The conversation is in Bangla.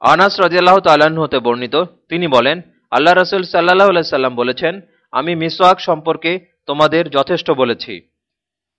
আনাস রাজিয়াল্লাহ তাল্লাহ্ন হতে বর্ণিত, তিনি বলেন, আল্লাহ রসুল সাল্লাহ সাল্লাম বলেছেন, আমি মিসওয়াক সম্পর্কে তোমাদের যথেষ্ট বলেছি।